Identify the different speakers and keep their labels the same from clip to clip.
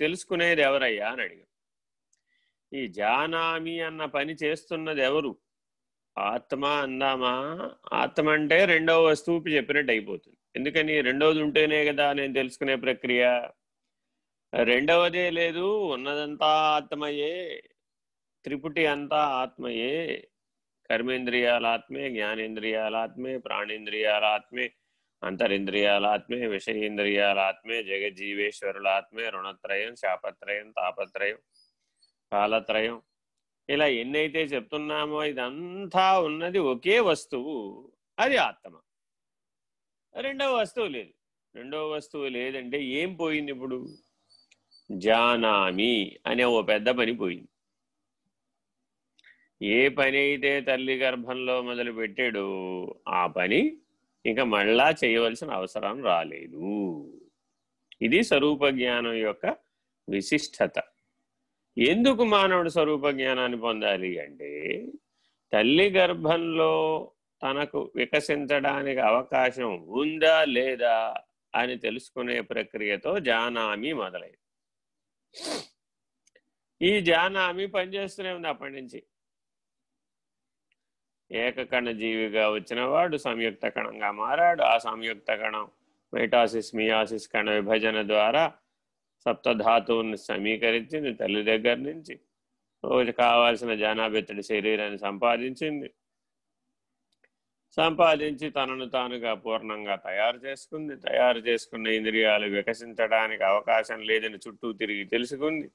Speaker 1: తెలుసుకునేది ఎవరయ్యా అని అడిగా ఈ జానామి అన్న పని చేస్తున్నది ఎవరు? ఆత్మ అందామా? ఆత్మ అంటే రెండవ వస్తువుకి చెప్పినట్టు అయిపోతుంది. ఎందుకని? రెండవది ఉంటేనే కదా నేను తెలుసుకునే ప్రక్రియ. రెండవదే లేదు ఉన్నదంతా ఆత్మయే. త్రిపుటి అంతా ఆత్మయే. కర్మేంద్రియాల ఆత్మే జ్ఞానేంద్రియాల ఆత్మే ప్రాణేంద్రియాల ఆత్మే. అంతరింద్రియాల ఆత్మే విషయేంద్రియాల ఆత్మే జగజ్జీవేశ్వరుల ఆత్మే రుణత్రయం శాపత్రయం తాపత్రయం కాలత్రయం. ఇలా ఎన్నైతే చెప్తున్నామో ఇదంతా ఉన్నది ఒకే వస్తువు అది ఆత్మ. రెండవ వస్తువు లేదు. రెండవ వస్తువు లేదంటే ఏం పోయింది ఇప్పుడు? జానామి అనే ఓ పెద్ద పని పోయింది. ఏ పని అయితే తల్లి గర్భంలో మొదలు పెట్టాడో ఆ పని ఇంకా మళ్ళా చేయవలసిన అవసరం రాలేదు. ఇది స్వరూప జ్ఞానం యొక్క విశిష్టత. ఎందుకు మానవుడు స్వరూప జ్ఞానాన్ని పొందాలి అంటే తల్లి గర్భంలో తనకు వికసించడానికి అవకాశం ఉందా లేదా అని తెలుసుకునే ప్రక్రియతో జానామి మొదలైంది. ఈ జానామి పనిచేస్తూనే ఉంది అప్పటి నుంచి. ఏకకణ జీవిగా వచ్చినవాడు సంయుక్త కణంగా మారాడు. ఆ సంయుక్త కణం మైటాసిస్ మియాసిస్ కణ విభజన ద్వారా సప్తధాతువుని సమీకరించింది. తల్లి దగ్గర నుంచి రోజు కావాల్సిన జనాబెత్తడి శరీరాన్ని సంపాదించింది. సంపాదించి తనను తానుగా పూర్ణంగా తయారు చేసుకుంది. తయారు చేసుకున్న ఇంద్రియాలు వికసించడానికి అవకాశం లేదని చుట్టూ తిరిగి తెలుసుకుంది.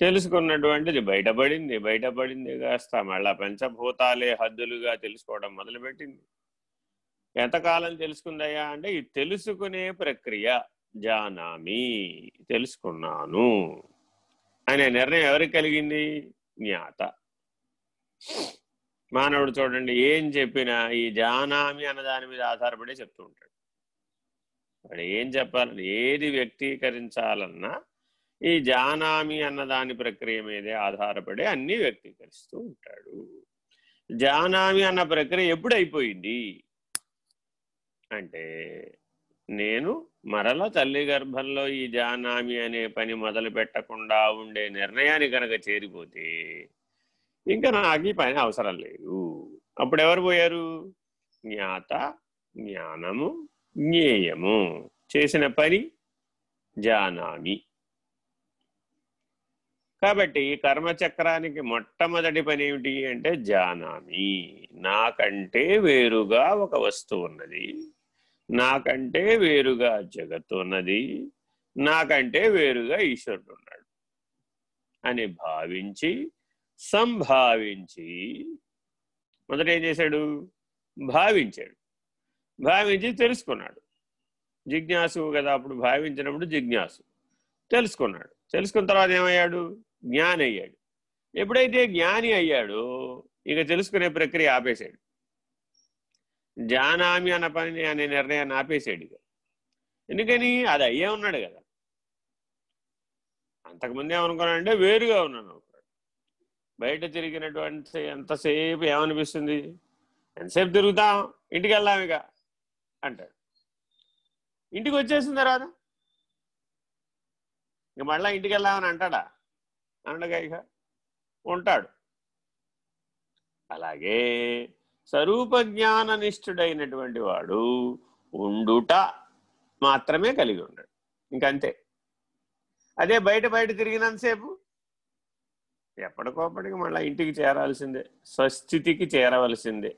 Speaker 1: తెలుసుకున్నటువంటిది బయటపడింది బయటపడింది కాస్త మళ్ళా పంచభూతాలే హద్దులుగా తెలుసుకోవడం మొదలుపెట్టింది. ఎంతకాలం తెలుసుకుందయ్యా అంటే ఈ తెలుసుకునే ప్రక్రియ జానామి తెలుసుకున్నాను అనే నిర్ణయం ఎవరికి కలిగింది? జ్ఞాత. మానవుడు చూడండి ఏం చెప్పినా ఈ జానామి అన్న దాని మీద ఆధారపడి చెప్తూ ఉంటాడు. వాడు ఏం చెప్పాలని ఏది వ్యక్తీకరించాలన్నా ఈ జానామి అన్న దాని ప్రక్రియ మీదే ఆధారపడి అన్ని వ్యక్తీకరిస్తూ ఉంటాడు. జానామి అన్న ప్రక్రియ ఎప్పుడు అయిపోయింది అంటే నేను మరల తల్లి గర్భంలో ఈ జానామి అనే పని మొదలు పెట్టకుండా ఉండే నిర్ణయాన్ని కనుక చేరిపోతే ఇంకా నాకు ఈ పని అవసరం లేదు. అప్పుడు ఎవరు పోయారు? జ్ఞాత జ్ఞానము జ్ఞేయము. చేసిన పని జానామి. కాబట్టి కర్మచక్రానికి మొట్టమొదటి పని ఏమిటి అంటే జానామి. నాకంటే వేరుగా ఒక వస్తువు ఉన్నది. నాకంటే వేరుగా జగత్తు ఉన్నది. నాకంటే వేరుగా ఈశ్వరుడు ఉన్నాడు అని భావించి సంభావించి మొదట ఏం చేశాడు? భావించాడు. భావించి తెలుసుకున్నాడు. జిజ్ఞాసు కదా అప్పుడు భావించినప్పుడు జిజ్ఞాసు తెలుసుకున్నాడు. తెలుసుకున్న తర్వాత ఏమయ్యాడు? జ్ఞాని అయ్యాడు ఎప్పుడైతే జ్ఞాని అయ్యాడో ఇక తెలుసుకునే ప్రక్రియ ఆపేశాడు. జానామి అన్న పని అనే నిర్ణయాన్ని ఆపేశాడు ఇక. ఎందుకని? అది అయ్యే ఉన్నాడు కదా. అంతకుముందు ఏమనుకున్నాడంటే వేరుగా ఉన్నాను. అనుకున్నాడు బయట తిరిగినటువంటి ఎంతసేపు ఏమనిపిస్తుంది? ఎంతసేపు తిరుగుతాం? ఇంటికి వెళ్దాం ఇక అంటాడు. ఇంటికి వచ్చేసిన తర్వాత ఇక మళ్ళీ ఇంటికి వెళ్దామని అంటాడా? అనడుగా ఇక ఉంటాడు. అలాగే స్వరూప జ్ఞాన నిష్ఠుడైనటువంటి వాడు ఉండుట మాత్రమే కలిగి ఉన్నాడు ఇంకంతే. అదే బయట బయట తిరిగినంతసేపు ఎప్పటికోప్పటికి మళ్ళీ ఇంటికి చేరాల్సిందే స్వస్థితికి చేరవలసిందే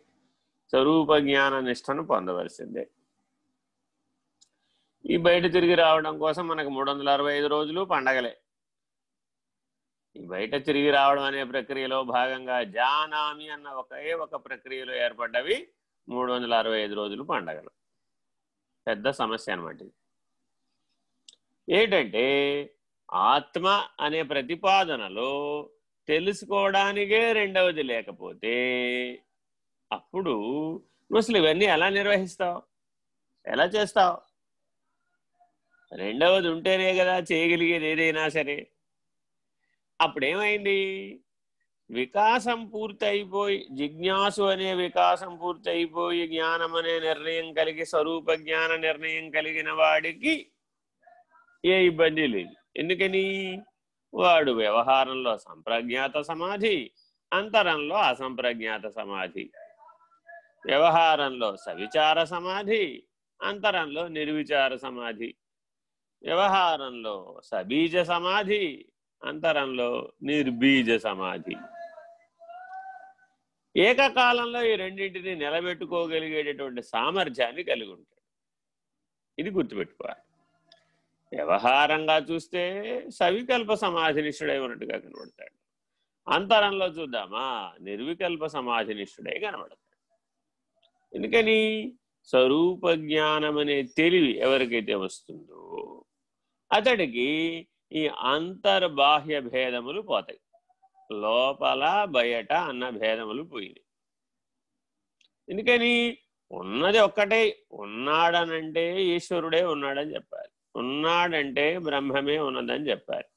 Speaker 1: స్వరూప జ్ఞాన నిష్టను పొందవలసిందే. ఈ బయట తిరిగి రావడం కోసం మనకు మూడు వందల అరవై ఐదు రోజులు పండగలే. బయట తిరిగి రావడం అనే ప్రక్రియలో భాగంగా జానామి అన్న ఒకే ఒక ప్రక్రియలో ఏర్పడ్డవి మూడు వందల అరవై ఐదు రోజులు పండగలు. పెద్ద సమస్య అనమాట ఇది. ఏంటంటే ఆత్మ అనే ప్రతిపాదనలో తెలుసుకోవడానికే రెండవది లేకపోతే అప్పుడు నువ్వు అసలు ఇవన్నీ ఎలా నిర్వహిస్తావు? ఎలా చేస్తావు? రెండవది ఉంటేనే కదా చేయగలిగేది ఏదైనా సరే. అప్పుడేమైంది? వికాసం పూర్తయిపోయి జిజ్ఞాసు అనే వికాసం పూర్తయిపోయి జ్ఞానం అనే నిర్ణయం కలిగి స్వరూప జ్ఞాన నిర్ణయం కలిగిన వాడికి ఏ ఇబ్బంది లేదు. ఎందుకని? వాడు వ్యవహారంలో సంప్రజ్ఞాత సమాధి అంతరంలో అసంప్రజ్ఞాత సమాధి. వ్యవహారంలో సవిచార సమాధి అంతరంలో నిర్విచార సమాధి. వ్యవహారంలో సబీజ సమాధి అంతరంలో నిర్బీజ సమాధి. ఏకకాలంలో ఈ రెండింటిని నిలబెట్టుకోగలిగేటటువంటి సామర్థ్యాన్ని కలిగి ఉంటాడు. ఇది గుర్తుపెట్టుకోవాలి. వ్యవహారంగా చూస్తే సవికల్ప సమాధినిష్ఠుడై ఉన్నట్టుగా కనబడతాడు. అంతరంలో చూద్దామా? నిర్వికల్ప సమాధినిష్ఠుడై కనబడతాడు. ఎందుకని? స్వరూప జ్ఞానం అనే తెలివి ఎవరికైతే వస్తుందో అతడికి ఈ అంతర్బాహ్య భేదములు పోతాయి. లోపల బయట అన్న భేదములు పోయినాయి. ఎందుకని? ఉన్నది ఒక్కటే. ఉన్నాడనంటే ఈశ్వరుడే ఉన్నాడని చెప్పాలి. ఉన్నాడంటే బ్రహ్మమే ఉన్నదని చెప్పాలి.